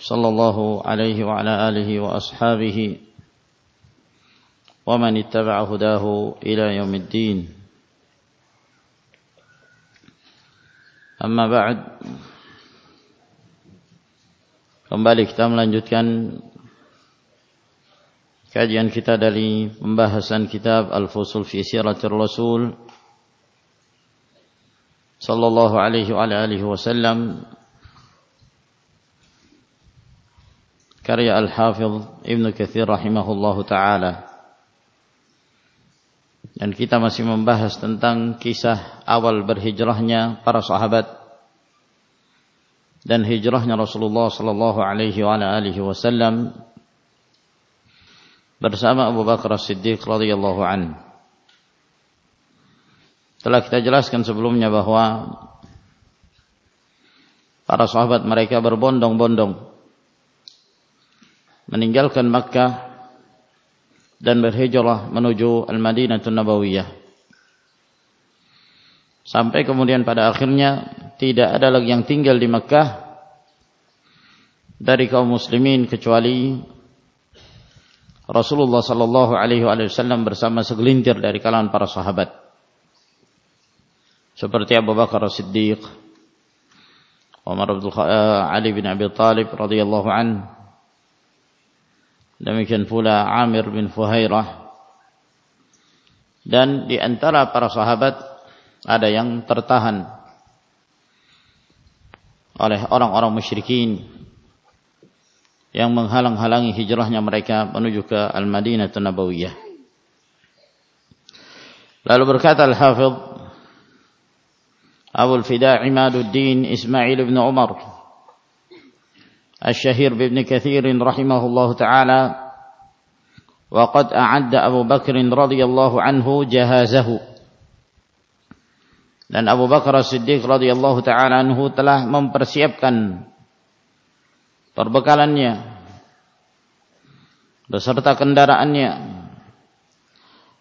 صلى الله عليه وعلى آله وأصحابه ومن اتبع هداه إلى يوم الدين أما بعد Kembali kita melanjutkan kajian kita dari pembahasan kitab Al-Fusul fi Siratir Rasul sallallahu alaihi wa alihi wasallam karya Al-Hafidh Ibn Kathir rahimahullahu taala dan kita masih membahas tentang kisah awal berhijrahnya para sahabat dan hijrahnya Rasulullah sallallahu alaihi wa alihi wasallam bersama Abu Bakar As-Siddiq radhiyallahu an. Telah kita jelaskan sebelumnya bahwa para sahabat mereka berbondong-bondong meninggalkan Makkah dan berhijrah menuju Al-Madinah Nabawiyah. Sampai kemudian pada akhirnya tidak ada lagi yang tinggal di Mekah dari kaum muslimin kecuali Rasulullah sallallahu alaihi wasallam bersama segelintir dari kalangan para sahabat. Seperti Abu Bakar As-Siddiq, Umar bin Ali bin Abi Talib radhiyallahu an. Demikian pula Amir bin Fuhairah. Dan di antara para sahabat ada yang tertahan oleh orang-orang musyrikin yang menghalang-halangi hijrahnya mereka menuju ke Al-Madinah Nabawiyah. Lalu berkata Al-Hafidh Abu Al-Fida Imaduddin Ismail bin Umar Al-Shahir bin Kathir rahimahullah ta'ala وقد أعد أبو بكر رضي الله عنه جهازه dan Abu Bakar As-Siddiq radhiyallahu taala anhu telah mempersiapkan perbekalannya beserta kendaraannya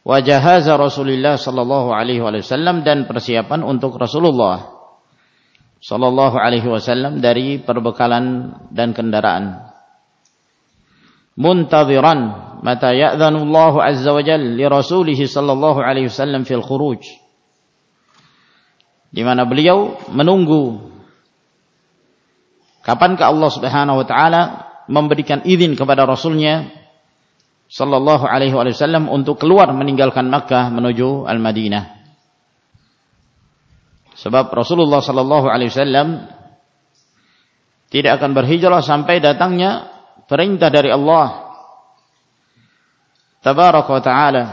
wa jahaza Rasulullah sallallahu alaihi wasallam dan persiapan untuk Rasulullah sallallahu alaihi wasallam dari perbekalan dan kendaraan muntadhiran mata ya'dhanu Allah azza wa jalla li rasulih sallallahu alaihi wasallam fil khuruj di mana beliau menunggu kapankah Allah Subhanahu wa taala memberikan izin kepada rasulnya sallallahu alaihi wasallam untuk keluar meninggalkan Makkah menuju Al-Madinah. Sebab Rasulullah sallallahu alaihi wasallam tidak akan berhijrah sampai datangnya perintah dari Allah tabaraka wa taala.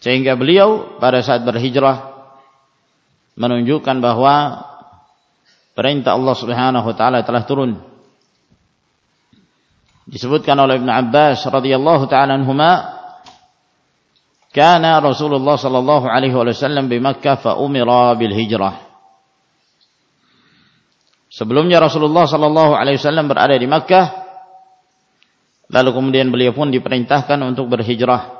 Sehingga beliau pada saat berhijrah menunjukkan bahwa perintah Allah Subhanahu wa taala telah turun. Disebutkan oleh Ibn Abbas radhiyallahu taala anhuma Kana Rasulullah sallallahu alaihi wasallam di Makkah fa umira bil hijrah. Sebelumnya Rasulullah sallallahu alaihi wasallam berada di Makkah lalu kemudian beliau pun diperintahkan untuk berhijrah.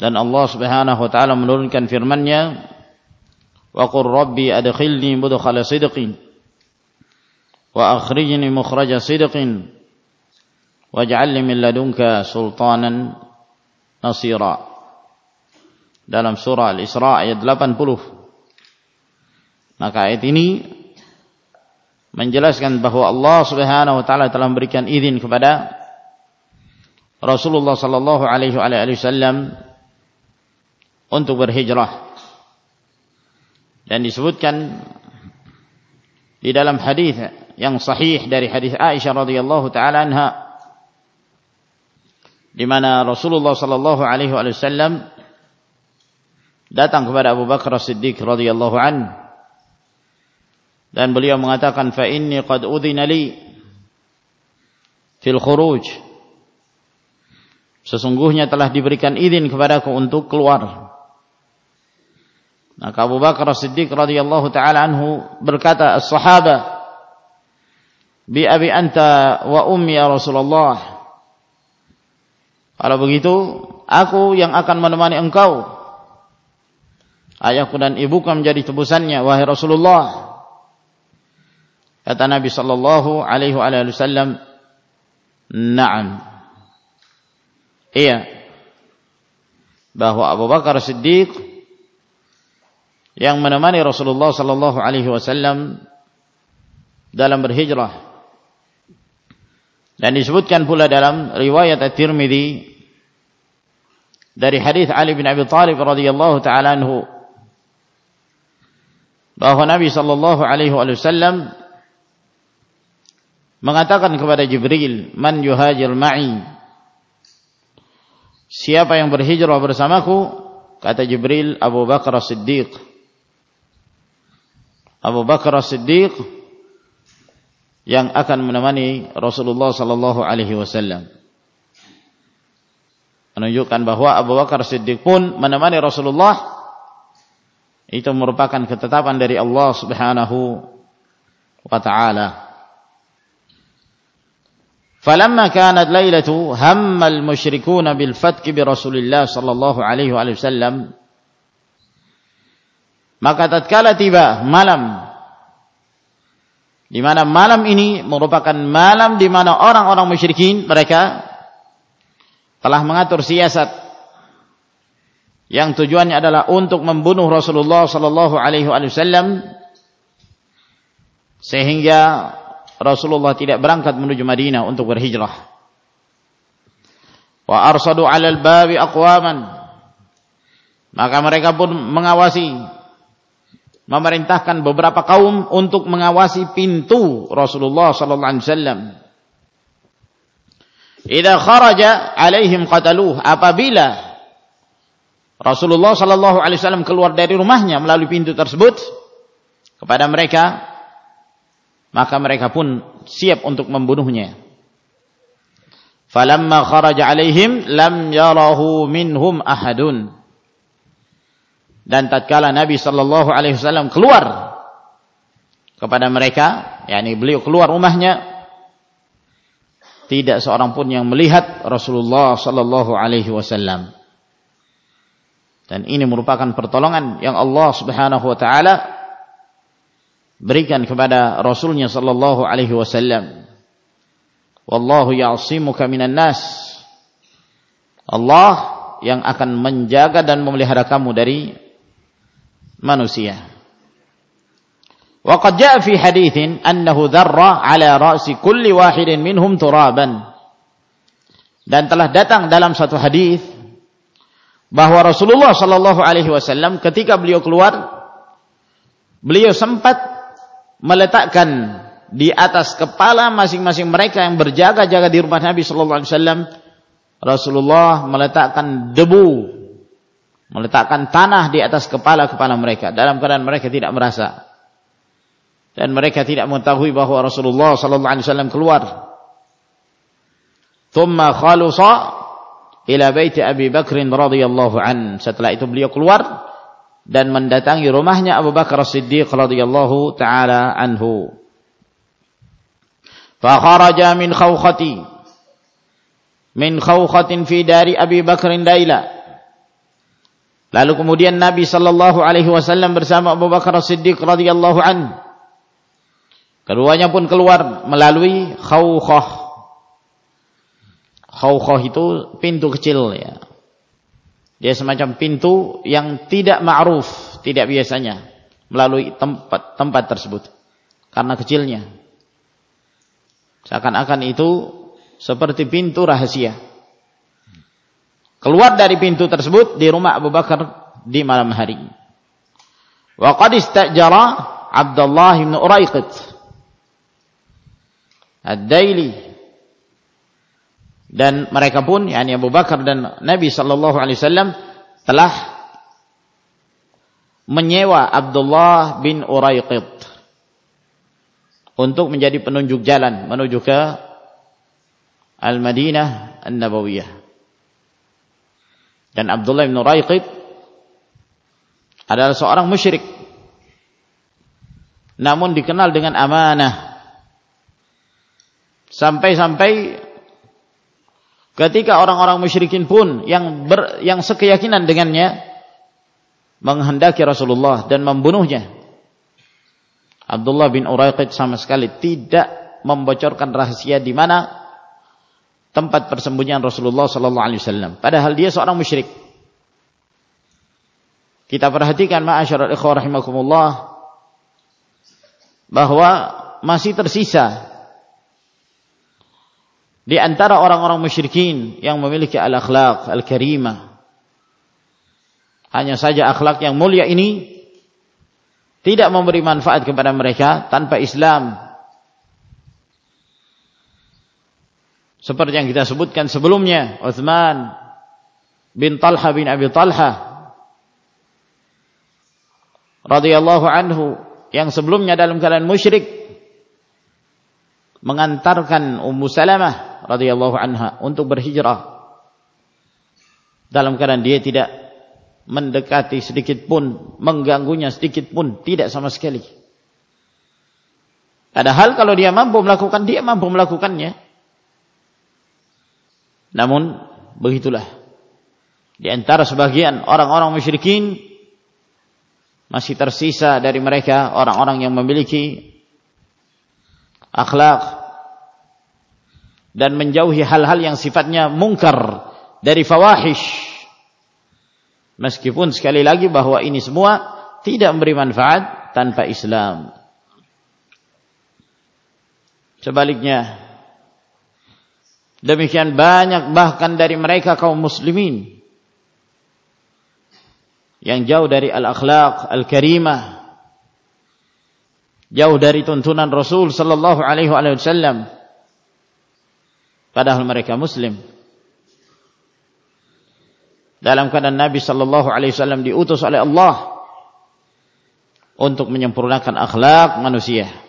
Dan Allah Subhanahu wa taala menurunkan firman-Nya wa qur rabbi adkhilni mudkhala sidqin wa akhrijni mukhraja sidqin waj'al min ladunka sultanan nasira. Dalam surah al-isra ayat 80 maka ayat ini menjelaskan bahawa Allah Subhanahu wa taala telah memberikan izin kepada Rasulullah sallallahu alaihi wasallam untuk berhijrah. Dan disebutkan di dalam hadis yang sahih dari hadis Aisyah radhiyallahu taala anha di mana Rasulullah sallallahu alaihi wasallam datang kepada Abu Bakar As-Siddiq radhiyallahu an. Dan beliau mengatakan fa inni qad udhina li fil khuruj. Sesungguhnya telah diberikan izin kepadaku untuk keluar. Maka Abu Bakar As-Siddiq radhiyallahu taala anhu berkata as-sahaba bi abi anta wa ummi ya Rasulullah kalau begitu aku yang akan menemani engkau ayahku dan ibuku menjadi tebusannya wahai Rasulullah Kata Nabi sallallahu alaihi wasallam, "Na'am." Iya. Bahwa Abu Bakar Siddiq yang menemani Rasulullah sallallahu alaihi wasallam dalam berhijrah. Dan disebutkan pula dalam riwayat At-Tirmidzi dari hadis Ali bin Abi Thalib radhiyallahu taala anhu bahwa Nabi sallallahu alaihi wasallam mengatakan kepada Jibril, "Man yuhajir ma'i?" Siapa yang berhijrah bersamaku? Kata Jibril, Abu Bakar As-Siddiq. Abu Bakar As-Siddiq yang akan menemani Rasulullah sallallahu alaihi wasallam. Menunjukkan bahwa Abu Bakar Siddiq pun menemani Rasulullah itu merupakan ketetapan dari Allah Subhanahu wa taala. فلما كانت ليلة هم المشركون بالفتك برسول الله صلى الله عليه وسلم maka tatkala tiba malam di mana malam ini merupakan malam di mana orang-orang musyrikin mereka telah mengatur siasat yang tujuannya adalah untuk membunuh Rasulullah sallallahu alaihi wasallam sehingga Rasulullah tidak berangkat menuju Madinah untuk berhijrah. Wa arsadu 'alal babi aqwaman. Maka mereka pun mengawasi memerintahkan beberapa kaum untuk mengawasi pintu Rasulullah sallallahu alaihi wasallam. Idza kharaja alaihim qataluh apabila Rasulullah sallallahu alaihi wasallam keluar dari rumahnya melalui pintu tersebut kepada mereka maka mereka pun siap untuk membunuhnya. Falamma kharaja alaihim lam yarahu minhum ahadun. Dan tatkala Nabi sallallahu alaihi wasallam keluar kepada mereka, yakni beliau keluar rumahnya, tidak seorang pun yang melihat Rasulullah sallallahu alaihi wasallam. Dan ini merupakan pertolongan yang Allah Subhanahu wa taala berikan kepada Rasulnya sallallahu alaihi wasallam. Wallahu ya'simuka minan nas. Allah yang akan menjaga dan memelihara kamu dari manusia. Wa qad jaa fi haditsin annahu dharra ala ra'si kulli wahidin minhum turaban. Dan telah datang dalam satu hadis bahwa Rasulullah sallallahu alaihi wasallam ketika beliau keluar beliau sempat meletakkan di atas kepala masing-masing mereka yang berjaga-jaga di rumah Nabi sallallahu alaihi wasallam Rasulullah meletakkan debu meletakkan tanah di atas kepala-kepala mereka. Dalam keadaan mereka tidak merasa. Dan mereka tidak mengetahui bahwa Rasulullah sallallahu alaihi wasallam keluar. Thumma khalusa ila baiti Abi Bakr radhiyallahu an. Setelah itu beliau keluar dan mendatangi rumahnya Abu Bakar As-Siddiq radhiyallahu taala anhu. Fa kharaja min khawkhati. Min khawkhatin fi dari Abi Bakar Daila. Lalu kemudian Nabi sallallahu alaihi wasallam bersama Abu Bakar As-Siddiq radhiyallahu anhu. Keduanya pun keluar melalui khawkhah. Khawkhah itu pintu kecil ya. Dia semacam pintu yang tidak ma'ruf, tidak biasanya melalui tempat tempat tersebut karena kecilnya. Seakan-akan itu seperti pintu rahasia. Keluar dari pintu tersebut di rumah Abu Bakar di malam hari. Wa qad istajara Abdullah bin Uraiqit Ad-Daili dan mereka pun yakni Abu Bakar dan Nabi sallallahu alaihi wasallam telah menyewa Abdullah bin Uraiqid untuk menjadi penunjuk jalan menuju ke Al-Madinah An-Nabawiyah. Dan Abdullah bin Raiqib adalah seorang musyrik. Namun dikenal dengan amanah. Sampai-sampai ketika orang-orang musyrikin pun yang ber, yang sekeyakinan dengannya menghendaki Rasulullah dan membunuhnya. Abdullah bin Uraiqid sama sekali tidak membocorkan rahasia di mana tempat persembunyian Rasulullah sallallahu alaihi wasallam. Padahal dia seorang musyrik. Kita perhatikan ma'asyiral ikhwah rahimakumullah bahwa masih tersisa di antara orang-orang musyrikin yang memiliki al-akhlaq al-karimah. Hanya saja akhlak yang mulia ini tidak memberi manfaat kepada mereka tanpa Islam seperti yang kita sebutkan sebelumnya Uthman bin Talha bin Abi Talha radhiyallahu anhu yang sebelumnya dalam keadaan musyrik mengantarkan Ummu Salamah radhiyallahu anha untuk berhijrah. Dalam keadaan dia tidak mendekati sedikit pun mengganggunya sedikit pun tidak sama sekali. Padahal kalau dia mampu melakukan dia mampu melakukannya namun begitulah. Di antara sebagian orang-orang musyrikin masih tersisa dari mereka orang-orang yang memiliki akhlak dan menjauhi hal-hal yang sifatnya mungkar dari fawahish. Meskipun sekali lagi bahwa ini semua tidak memberi manfaat tanpa Islam. Sebaliknya, Demikian banyak bahkan dari mereka kaum muslimin. Yang jauh dari al-akhlaq al-karimah. Jauh dari tuntunan Rasul sallallahu alaihi wasallam. Padahal mereka muslim. Dalam keadaan Nabi sallallahu alaihi wasallam diutus oleh Allah untuk menyempurnakan akhlak manusia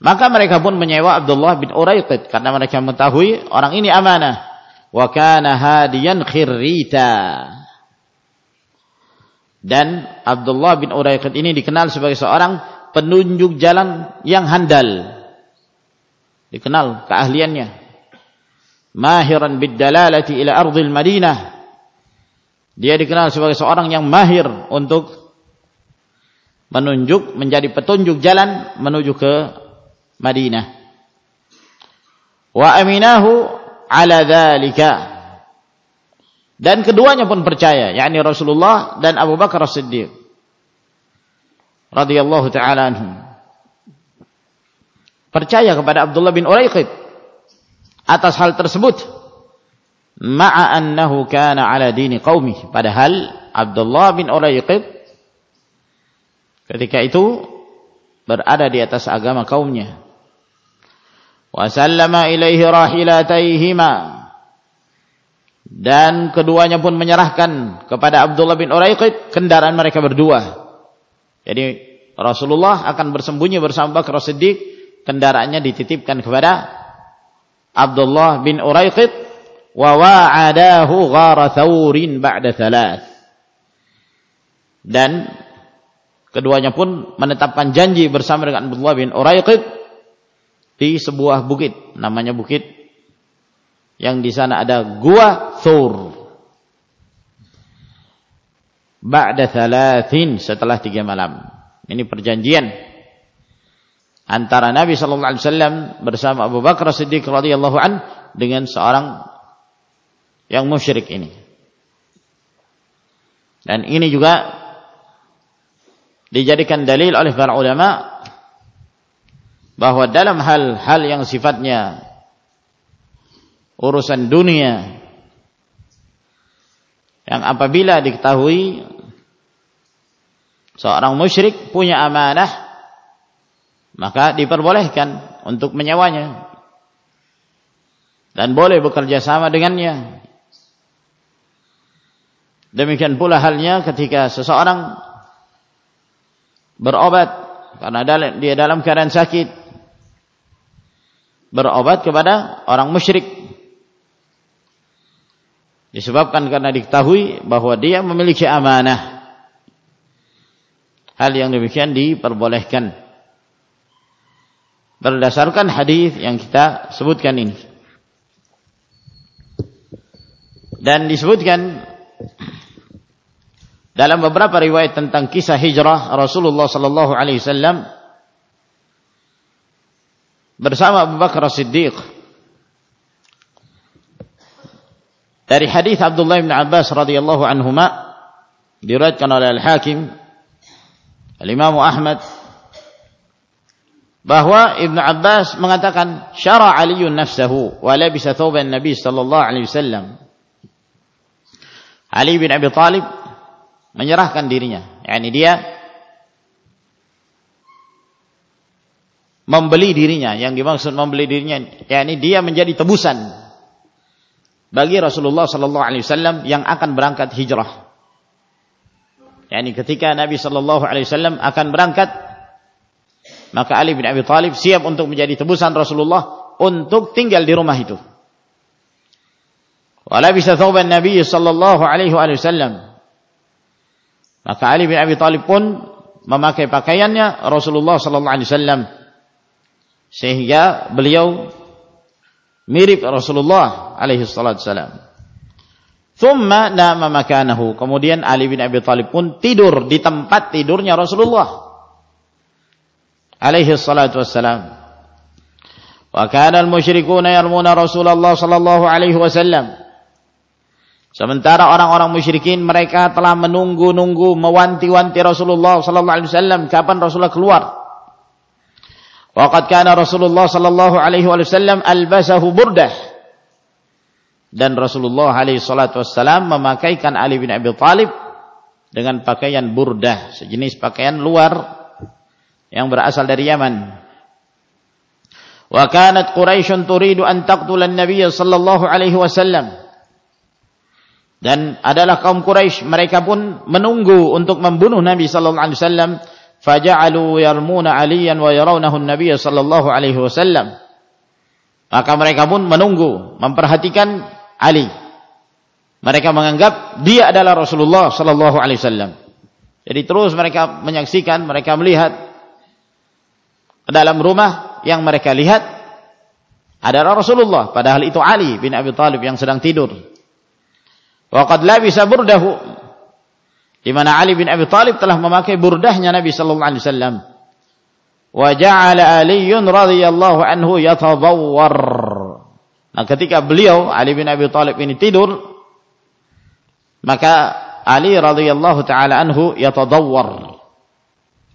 maka mereka pun menyewa Abdullah bin Uraiqid karena mereka mengetahui orang ini amanah. Wa kana hadiyan khirrita. Dan Abdullah bin Uraiqid ini dikenal sebagai seorang penunjuk jalan yang handal. Dikenal keahliannya. Mahiran bidalalati ila ardil Madinah. Dia dikenal sebagai seorang yang mahir untuk menunjuk menjadi petunjuk jalan menuju ke Madinah. Wa aminahu ala dzalika. Dan keduanya pun percaya, yakni Rasulullah dan Abu Bakar As-Siddiq radhiyallahu taala anhum. Percaya kepada Abdullah bin Uraiqid atas hal tersebut. Ma'a annahu kana ala dini qaumi. Padahal Abdullah bin Uraiqid ketika itu berada di atas agama kaumnya sallama ilaihi rahilataihima dan keduanya pun menyerahkan kepada Abdullah bin Uraiqid kendaraan mereka berdua. Jadi Rasulullah akan bersembunyi bersama Bakar Siddiq, kendaraannya dititipkan kepada Abdullah bin Uraiqid wa wa'adahu ghara thawrin ba'da thalath. Dan keduanya pun menetapkan janji bersama dengan Abdullah bin Uraiqid di sebuah bukit namanya bukit yang di sana ada gua Thur. Ba'da thalathin setelah tiga malam. Ini perjanjian antara Nabi sallallahu alaihi wasallam bersama Abu Bakar Siddiq radhiyallahu an dengan seorang yang musyrik ini. Dan ini juga dijadikan dalil oleh para ulama bahwa dalam hal-hal yang sifatnya urusan dunia yang apabila diketahui seorang musyrik punya amanah maka diperbolehkan untuk menyewanya dan boleh bekerja sama dengannya. Demikian pula halnya ketika seseorang berobat karena dia dalam keadaan sakit berobat kepada orang musyrik. Disebabkan karena diketahui bahwa dia memiliki amanah. Hal yang demikian diperbolehkan. Berdasarkan hadis yang kita sebutkan ini. Dan disebutkan dalam beberapa riwayat tentang kisah hijrah Rasulullah sallallahu alaihi wasallam bersama Abu Bakar Siddiq dari hadis Abdullah bin Abbas radhiyallahu anhuma diriwayatkan oleh Al-Hakim Al-Imam Ahmad bahwa Ibn Abbas mengatakan syara Aliun nafsahu wa labisa thawban Nabi sallallahu alaihi wasallam. Ali bin Abi Talib menyerahkan dirinya. Yakni dia membeli dirinya. Yang dimaksud membeli dirinya yakni dia menjadi tebusan bagi Rasulullah sallallahu alaihi wasallam yang akan berangkat hijrah. Yakni ketika Nabi sallallahu alaihi wasallam akan berangkat maka Ali bin Abi Thalib siap untuk menjadi tebusan Rasulullah untuk tinggal di rumah itu. Wala bisa thawban Nabi sallallahu alaihi wasallam. Maka Ali bin Abi Thalib pun memakai pakaiannya Rasulullah sallallahu alaihi wasallam sehingga beliau mirip Rasulullah alaihi salatu wasallam. Thumma nama makanahu. Kemudian Ali bin Abi Thalib pun tidur di tempat tidurnya Rasulullah alaihi salatu wassalam. Wa kana al-musyrikuuna yarmuna Rasulullah sallallahu alaihi wasallam Sementara orang-orang musyrikin mereka telah menunggu-nunggu mewanti-wanti Rasulullah sallallahu alaihi wasallam kapan Rasulullah keluar. Waqad kana Rasulullah sallallahu alaihi wasallam albasahu burdah. Dan Rasulullah alaihi salatu wasallam memakaikan Ali bin Abi Thalib dengan pakaian burdah, sejenis pakaian luar yang berasal dari Yaman. Wa kanat Quraisy turidu an taqtula an-nabiy sallallahu alaihi wasallam dan adalah kaum Quraisy mereka pun menunggu untuk membunuh Nabi sallallahu alaihi wasallam faja'alu yarmuna aliyan wa yarawnahu an-nabiy sallallahu alaihi wasallam. Maka mereka pun menunggu memperhatikan Ali. Mereka menganggap dia adalah Rasulullah sallallahu alaihi wasallam. Jadi terus mereka menyaksikan mereka melihat. Ke dalam rumah yang mereka lihat adalah Rasulullah padahal itu Ali bin Abi Thalib yang sedang tidur. Waqad labisa burdahu. Di mana Ali bin Abi Thalib telah memakai burdahnya Nabi sallallahu alaihi wasallam. Wa ja'ala Ali radhiyallahu anhu yatadawwar. Nah, ketika beliau Ali bin Abi Thalib ini tidur, maka Ali radhiyallahu taala anhu yatadawwar.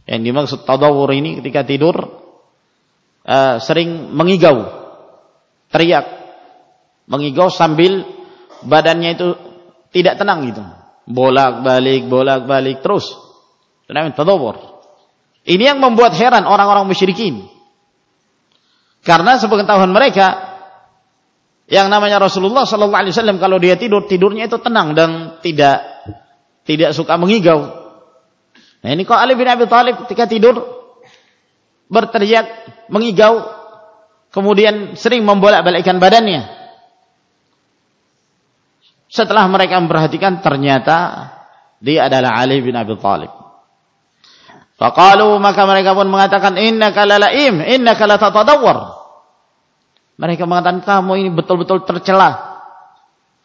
Yang dimaksud tadawwur ini ketika tidur uh, sering mengigau, teriak, mengigau sambil badannya itu tidak tenang gitu. Bolak-balik, bolak-balik terus. Ini yang membuat heran orang-orang musyrikin. Karena sepengetahuan mereka yang namanya Rasulullah sallallahu alaihi wasallam kalau dia tidur tidurnya itu tenang dan tidak tidak suka mengigau. Nah ini kok Ali bin Abi Thalib ketika tidur berteriak, mengigau, kemudian sering membolak-balikkan badannya. Setelah mereka memperhatikan ternyata dia adalah Ali bin Abi Thalib. Faqalu maka mereka pun mengatakan innaka lalaim, innaka latatadawwar. Mereka mengatakan kamu ini betul-betul tercela.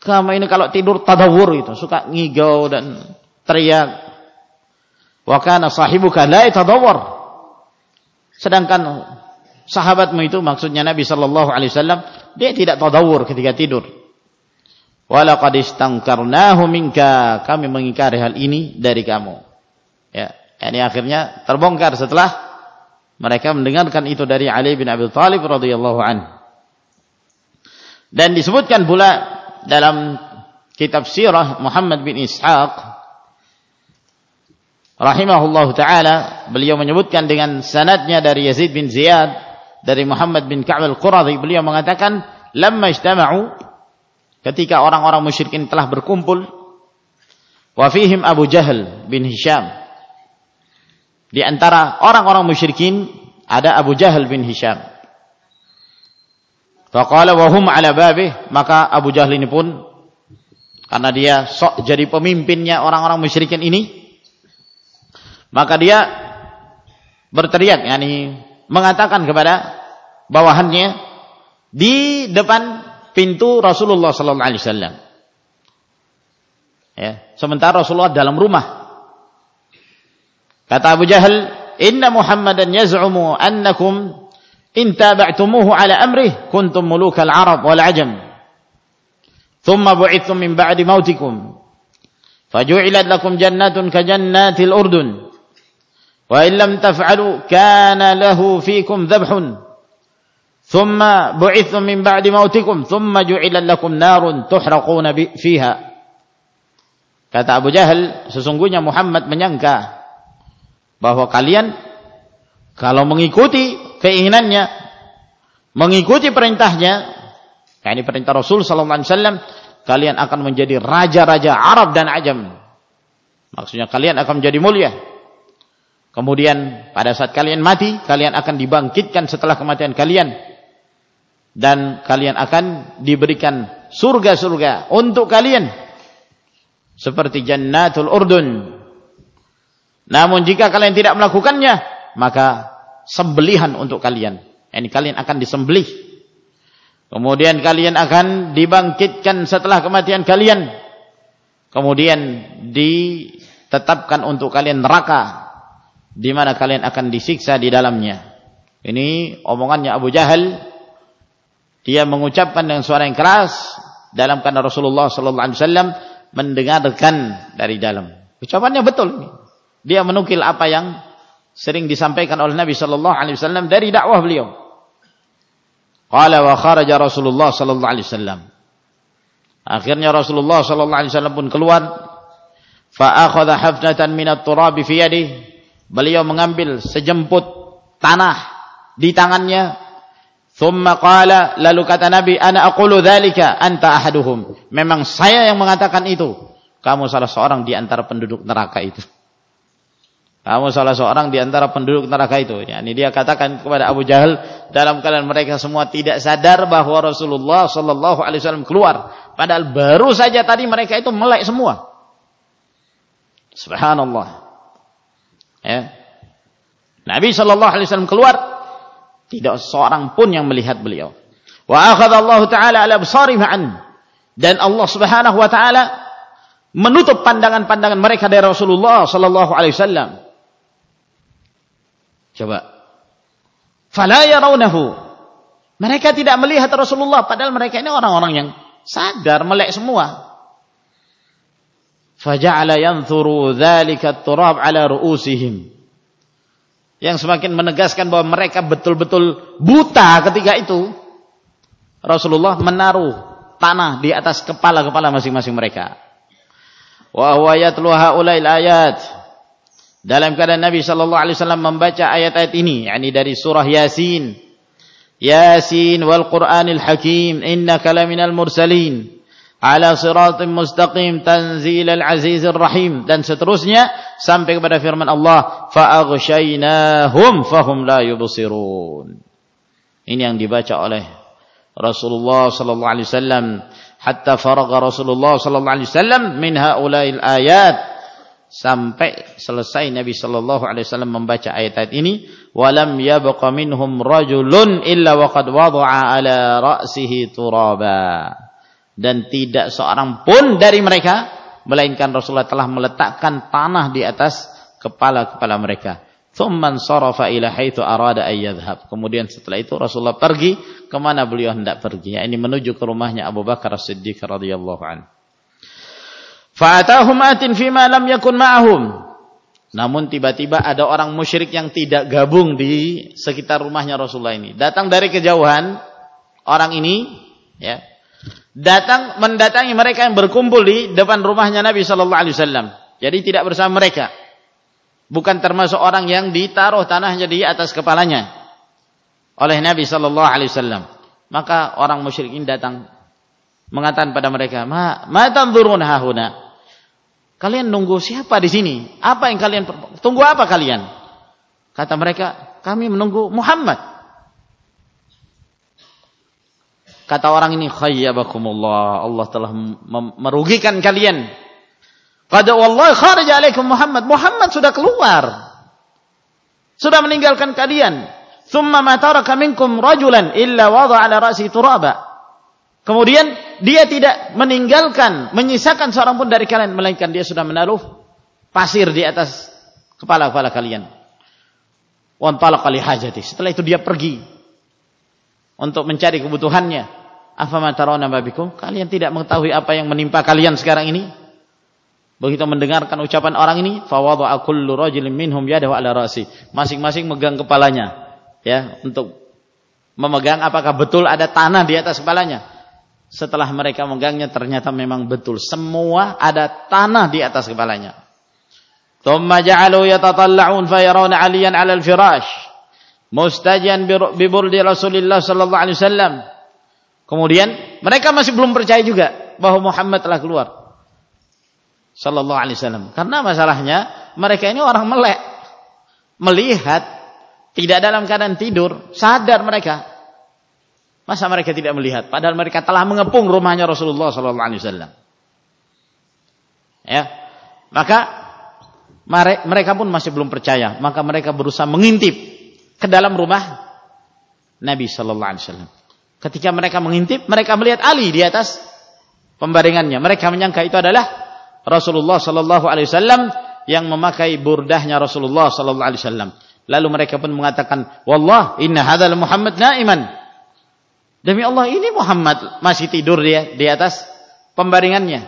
Kamu ini kalau tidur tadawur itu, suka ngigau dan teriak. Wa kana sahibuka la yatadawwar. Sedangkan sahabatmu itu maksudnya Nabi sallallahu alaihi wasallam, dia tidak tadawur ketika tidur. Walaqad istangkarnahu minka. Kami mengingkari hal ini dari kamu. Ya, ini akhirnya terbongkar setelah mereka mendengarkan itu dari Ali bin Abi Thalib radhiyallahu an. Dan disebutkan pula dalam kitab sirah Muhammad bin Ishaq rahimahullah taala beliau menyebutkan dengan sanadnya dari Yazid bin Ziyad dari Muhammad bin Ka'b al-Quradhi beliau mengatakan lamma ijtama'u ketika orang-orang musyrikin telah berkumpul wa fihim Abu Jahal bin Hisham Di antara orang-orang musyrikin ada Abu Jahal bin Hisham. Faqala wa ala babih, maka Abu Jahal ini pun karena dia sok jadi pemimpinnya orang-orang musyrikin ini, maka dia berteriak yakni mengatakan kepada bawahannya di depan pintu Rasulullah sallallahu alaihi wasallam. Ya, sementara Rasulullah dalam rumah. Kata Abu Jahal, "Inna Muhammadan yaz'umu annakum in taba'tumuhu ala amrih kuntum mulukal Arab wal Ajam. Thumma bu'ithum min ba'di mautikum. Faju'ilat lakum jannatun ka jannatil Urdun. Wa in lam taf'alu kana lahu fikum dhabhun. Thumma bu'ithum min ba'di mautikum thumma ju'ilat lakum narun tuhraquna fiha. Kata Abu Jahal, sesungguhnya Muhammad menyangka bahwa kalian kalau mengikuti keinginannya, mengikuti perintahnya, yakni perintah Rasul sallallahu alaihi wasallam, kalian akan menjadi raja-raja Arab dan Ajam. Maksudnya kalian akan menjadi mulia. Kemudian pada saat kalian mati, kalian akan dibangkitkan setelah kematian kalian. Dan kalian akan diberikan surga-surga untuk kalian. Seperti Jannatul Urdun namun jika kalian tidak melakukannya, maka sembelihan untuk kalian. Ini kalian akan disembelih. Kemudian kalian akan dibangkitkan setelah kematian kalian. Kemudian ditetapkan untuk kalian neraka di mana kalian akan disiksa di dalamnya. Ini omongannya Abu Jahal. Dia mengucapkan dengan suara yang keras dalam karena Rasulullah sallallahu alaihi wasallam mendengarkan dari dalam. Ucapannya betul. Dia menukil apa yang sering disampaikan oleh Nabi sallallahu alaihi wasallam dari dakwah beliau. Qala wa kharaja Rasulullah sallallahu alaihi wasallam. Akhirnya Rasulullah sallallahu alaihi wasallam pun keluar fa akhadha hafnatan min at-turab fi yadihi. Beliau mengambil sejemput tanah di tangannya. Thumma qala lalu kata Nabi ana aqulu dzalika anta ahaduhum. Memang saya yang mengatakan itu. Kamu salah seorang di antara penduduk neraka itu. Kamu salah seorang di antara penduduk neraka itu. Ya, ini dia katakan kepada Abu Jahal dalam keadaan mereka semua tidak sadar bahwa Rasulullah Shallallahu Alaihi Wasallam keluar. Padahal baru saja tadi mereka itu melek semua. Subhanallah. Ya. Nabi Shallallahu Alaihi Wasallam keluar, tidak seorang pun yang melihat beliau. Wa Allah Taala ala ma'an. Dan Allah Subhanahu Wa Taala menutup pandangan-pandangan mereka dari Rasulullah Shallallahu Alaihi Wasallam. Coba. Fala yarawnahu. Mereka tidak melihat Rasulullah padahal mereka ini orang-orang yang sadar melek semua. Faja'ala yanthuru dzalika turab ala ru'usihim. Yang semakin menegaskan bahwa mereka betul-betul buta ketika itu. Rasulullah menaruh tanah di atas kepala-kepala masing-masing mereka. Wa huwa ayat dalam keadaan Nabi sallallahu alaihi wasallam membaca ayat-ayat ini yakni dari surah Yasin Yasin wal Qur'anil Hakim innaka laminal mursalin ala siratim mustaqim tanzilal azizir rahim dan seterusnya sampai kepada firman Allah fa aghshaynahum fahum la yubsirun. Ini yang dibaca oleh Rasulullah sallallahu alaihi wasallam. Hatta faragha Rasulullah sallallahu alaihi wasallam min haula'il ayat. Sampai selesai Nabi sallallahu alaihi wasallam membaca ayat-ayat ini walam yabqa minhum rajulun illa waqad wada'a ala ra'sihi turaba dan tidak seorang pun dari mereka melainkan Rasulullah telah meletakkan tanah di atas kepala-kepala mereka thumman sarafa ila haitsu arada ay yadhhab kemudian setelah itu Rasulullah pergi ke mana beliau hendak pergi ini menuju ke rumahnya Abu Bakar As-Siddiq radhiyallahu anhu Fa'atahum atin fima lam yakun ma'ahum. Namun tiba-tiba ada orang musyrik yang tidak gabung di sekitar rumahnya Rasulullah ini. Datang dari kejauhan orang ini ya. Datang mendatangi mereka yang berkumpul di depan rumahnya Nabi sallallahu alaihi wasallam. Jadi tidak bersama mereka. Bukan termasuk orang yang ditaruh tanahnya di atas kepalanya oleh Nabi sallallahu alaihi wasallam. Maka orang musyrik ini datang mengatakan pada mereka, "Ma ma tanzurun hahuna?" Kalian nunggu siapa di sini? Apa yang kalian tunggu apa kalian? Kata mereka, kami menunggu Muhammad. Kata orang ini, khayyabakumullah. Allah telah merugikan kalian. Qad wallahi kharija alaikum Muhammad. Muhammad sudah keluar. Sudah meninggalkan kalian. Thumma ma taraka minkum rajulan illa wada ala ra'si turaba. Kemudian dia tidak meninggalkan, menyisakan seorang pun dari kalian melainkan dia sudah menaruh pasir di atas kepala-kepala kalian. Wan talaqa li hajati. Setelah itu dia pergi untuk mencari kebutuhannya. Afama tarawna babikum? Kalian tidak mengetahui apa yang menimpa kalian sekarang ini? Begitu mendengarkan ucapan orang ini, fawadha'a kullu rajulin minhum yadahu ala ra'si. Masing-masing megang kepalanya ya untuk memegang apakah betul ada tanah di atas kepalanya. Setelah mereka megangnya ternyata memang betul semua ada tanah di atas kepalanya. Thumma ja'alu yatatalla'un fayarawna 'aliyan 'ala al-firash mustajian bi burdi Rasulillah sallallahu alaihi wasallam. Kemudian mereka masih belum percaya juga bahwa Muhammad telah keluar. Sallallahu alaihi wasallam. Karena masalahnya mereka ini orang melek. Melihat tidak dalam keadaan tidur, sadar mereka. Masa mereka tidak melihat padahal mereka telah mengepung rumahnya Rasulullah sallallahu alaihi wasallam. Ya. Maka mereka pun masih belum percaya, maka mereka berusaha mengintip ke dalam rumah Nabi sallallahu alaihi wasallam. Ketika mereka mengintip, mereka melihat Ali di atas pembaringannya. Mereka menyangka itu adalah Rasulullah sallallahu alaihi wasallam yang memakai burdahnya Rasulullah sallallahu alaihi wasallam. Lalu mereka pun mengatakan, "Wallah, inna hadzal Muhammad naiman." Demi Allah, ini Muhammad masih tidur dia di atas pembaringannya.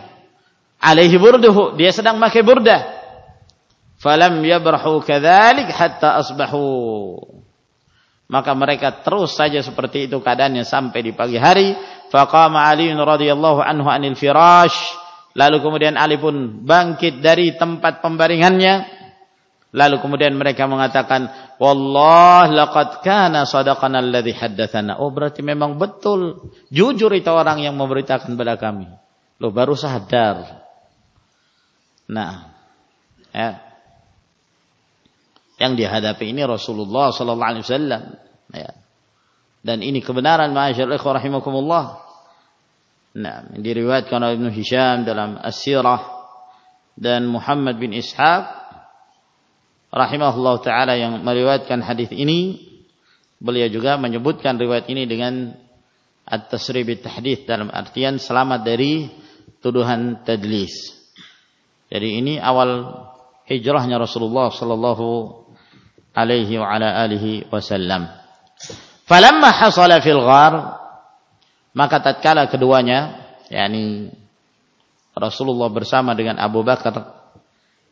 Alaihi burduhu, dia sedang memakai burdah. Falam yabrahu kadzalik hatta asbahu. Maka mereka terus saja seperti itu keadaannya sampai di pagi hari. Faqama Ali radhiyallahu anhu anil firash. Lalu kemudian Ali pun bangkit dari tempat pembaringannya. Lalu kemudian mereka mengatakan, "Wallah laqad kana sadaqana alladhi haddatsana." Oh, berarti memang betul. Jujur itu orang yang memberitakan kepada kami. Lo baru sadar. Nah, ya yang dihadapi ini Rasulullah sallallahu alaihi wasallam ya. Dan ini kebenaran ma'asyiral ikhwah rahimakumullah. Nah, diriwayatkan oleh Ibnu Hisham dalam As-Sirah dan Muhammad bin Ishaq rahimahullah taala yang meriwayatkan hadis ini beliau juga menyebutkan riwayat ini dengan at-tasrib tahdits dalam artian selamat dari tuduhan tadlis. Jadi ini awal hijrahnya Rasulullah sallallahu alaihi wa ala alihi wasallam. Falamma hasala fil ghar maka tatkala keduanya yakni Rasulullah bersama dengan Abu Bakar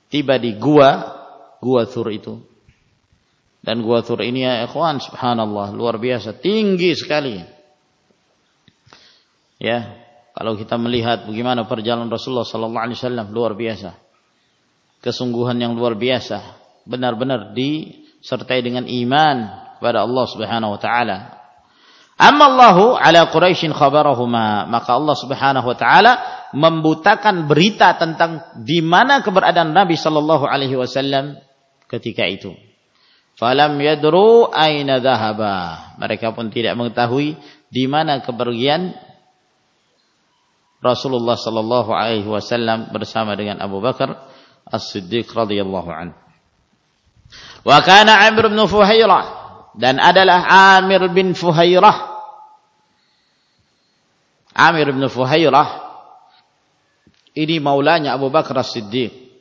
tiba di gua gua Thur itu. Dan gua Thur ini ya ikhwan subhanallah luar biasa tinggi sekali. Ya, kalau kita melihat bagaimana perjalanan Rasulullah sallallahu alaihi wasallam luar biasa. Kesungguhan yang luar biasa, benar-benar di sertai dengan iman kepada Allah Subhanahu wa taala. Amma Allahu ala Quraisyin khabarahuma, maka Allah Subhanahu wa taala membutakan berita tentang di mana keberadaan Nabi sallallahu alaihi wasallam ketika itu. Falam yadru aina dhahaba. Mereka pun tidak mengetahui di mana kepergian Rasulullah sallallahu alaihi wasallam bersama dengan Abu Bakar As-Siddiq radhiyallahu anhu. Wa kana Amir bin Fuhairah dan adalah Amir bin Fuhairah. Amir bin Fuhairah ini maulanya Abu Bakar As-Siddiq.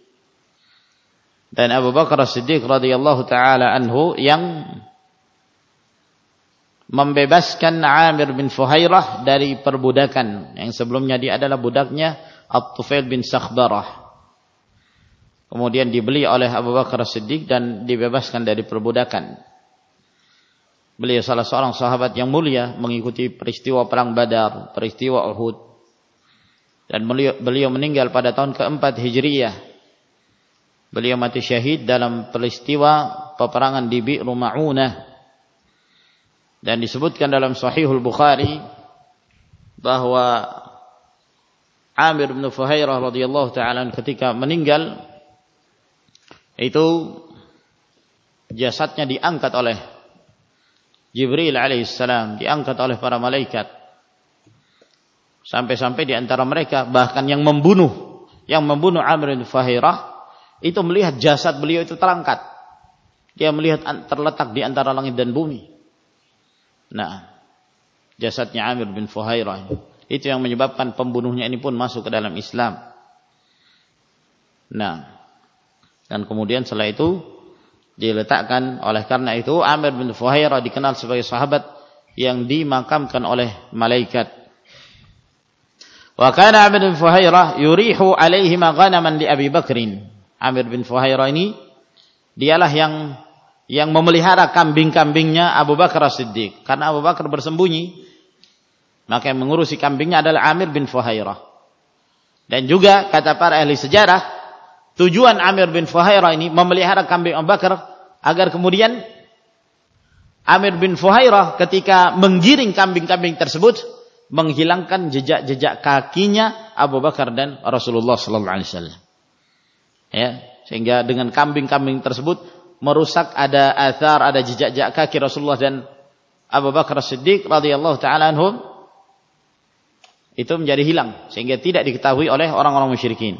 Dan Abu Bakar As-Siddiq radhiyallahu taala anhu yang membebaskan Amir bin Fuhairah dari perbudakan yang sebelumnya dia adalah budaknya At-Tufail bin Sakhbarah kemudian dibeli oleh Abu Bakar Siddiq dan dibebaskan dari perbudakan. Beliau salah seorang sahabat yang mulia mengikuti peristiwa perang Badar, peristiwa Uhud. Dan beliau, meninggal pada tahun keempat Hijriyah. Beliau mati syahid dalam peristiwa peperangan di Bi'ru Ma'unah. Dan disebutkan dalam Sahihul Bukhari bahwa Amir bin Fuhairah radhiyallahu taala ketika meninggal itu jasadnya diangkat oleh Jibril alaihissalam, diangkat oleh para malaikat. Sampai-sampai di antara mereka bahkan yang membunuh, yang membunuh Amr bin Fahirah itu melihat jasad beliau itu terangkat. Dia melihat terletak di antara langit dan bumi. Nah, jasadnya Amir bin Fuhairah itu yang menyebabkan pembunuhnya ini pun masuk ke dalam Islam. Nah, dan kemudian setelah itu diletakkan oleh karena itu Amir bin Fuhairah dikenal sebagai sahabat yang dimakamkan oleh malaikat. Wa kana Amir bin Fuhairah yurihu alaihi ghanaman li Abi Bakrin. Amir bin Fuhairah ini dialah yang yang memelihara kambing-kambingnya Abu Bakar As-Siddiq karena Abu Bakar bersembunyi maka yang mengurusi kambingnya adalah Amir bin Fuhairah dan juga kata para ahli sejarah tujuan Amir bin Fuhairah ini memelihara kambing Abu Bakar agar kemudian Amir bin Fuhairah ketika menggiring kambing-kambing tersebut menghilangkan jejak-jejak kakinya Abu Bakar dan Rasulullah sallallahu alaihi wasallam. Ya, sehingga dengan kambing-kambing tersebut merusak ada athar, ada jejak-jejak kaki Rasulullah dan Abu Bakar Siddiq radhiyallahu taala anhum itu menjadi hilang sehingga tidak diketahui oleh orang-orang musyrikin.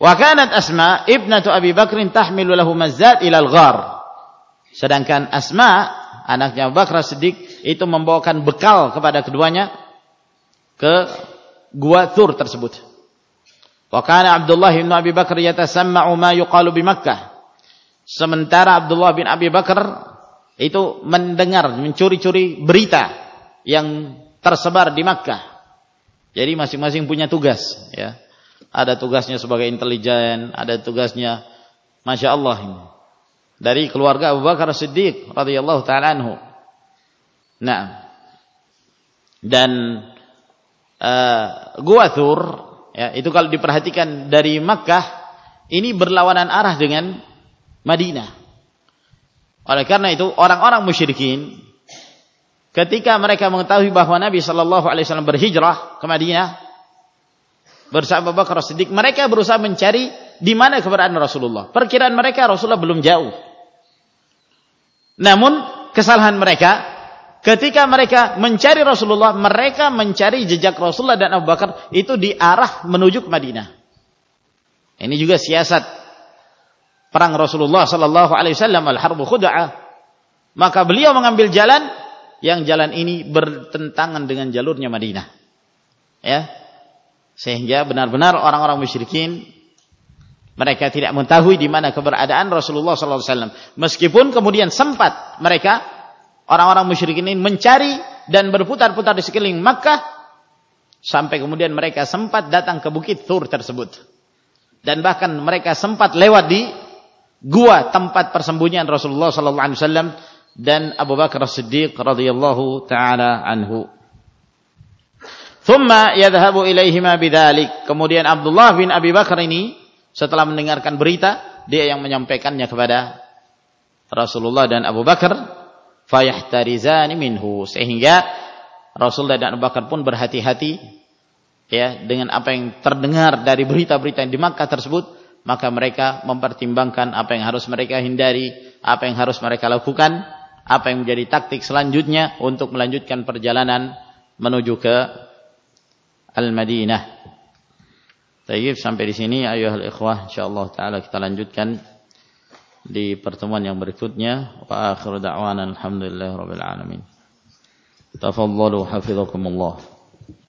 Wa kanat Asma ibnatu Abi Bakr tahmilu lahu mazzat ila al-ghar. Sedangkan Asma, anaknya Abu Bakar Siddiq, itu membawakan bekal kepada keduanya ke gua Thur tersebut. Wa kana Abdullah bin Abi Bakar yatasamma'u ma yuqalu bi Makkah. Sementara Abdullah bin Abi Bakar itu mendengar, mencuri-curi berita yang tersebar di Makkah. Jadi masing-masing punya tugas, ya. Ada tugasnya sebagai intelijen, ada tugasnya, masya Allah ini dari keluarga Abu Bakar Siddiq radhiyallahu taala anhu. Nah. Dan uh, Gua Thur ya, itu kalau diperhatikan dari Makkah ini berlawanan arah dengan Madinah. Oleh karena itu orang-orang musyrikin ketika mereka mengetahui bahwa Nabi Shallallahu alaihi wasallam berhijrah ke Madinah bersama Abu Bakar Siddiq, mereka berusaha mencari di mana keberadaan Rasulullah. Perkiraan mereka Rasulullah belum jauh. Namun kesalahan mereka ketika mereka mencari Rasulullah, mereka mencari jejak Rasulullah dan Abu Bakar itu di arah menuju ke Madinah. Ini juga siasat perang Rasulullah sallallahu alaihi wasallam al-harbu. Maka beliau mengambil jalan yang jalan ini bertentangan dengan jalurnya Madinah. Ya. Sehingga benar-benar orang-orang musyrikin mereka tidak mengetahui di mana keberadaan Rasulullah SAW. Meskipun kemudian sempat mereka orang-orang musyrikin ini mencari dan berputar-putar di sekeliling Makkah sampai kemudian mereka sempat datang ke bukit Thur tersebut. Dan bahkan mereka sempat lewat di gua tempat persembunyian Rasulullah SAW dan Abu Bakar As-Siddiq radhiyallahu taala anhu. Thumma yadhhabu ilaihima bidzalik. Kemudian Abdullah bin Abi Bakar ini setelah mendengarkan berita, dia yang menyampaikannya kepada Rasulullah dan Abu Bakar, fayahtarizani minhu sehingga Rasulullah dan Abu Bakar pun berhati-hati ya dengan apa yang terdengar dari berita-berita yang di Makkah tersebut, maka mereka mempertimbangkan apa yang harus mereka hindari, apa yang harus mereka lakukan, apa yang menjadi taktik selanjutnya untuk melanjutkan perjalanan menuju ke Al-Madinah. Tayyib sampai di sini ayuhal ikhwah insyaallah taala kita lanjutkan di pertemuan yang berikutnya wa akhiru da'wana alhamdulillahirabbil alamin. Tafadhalu hafizakumullah.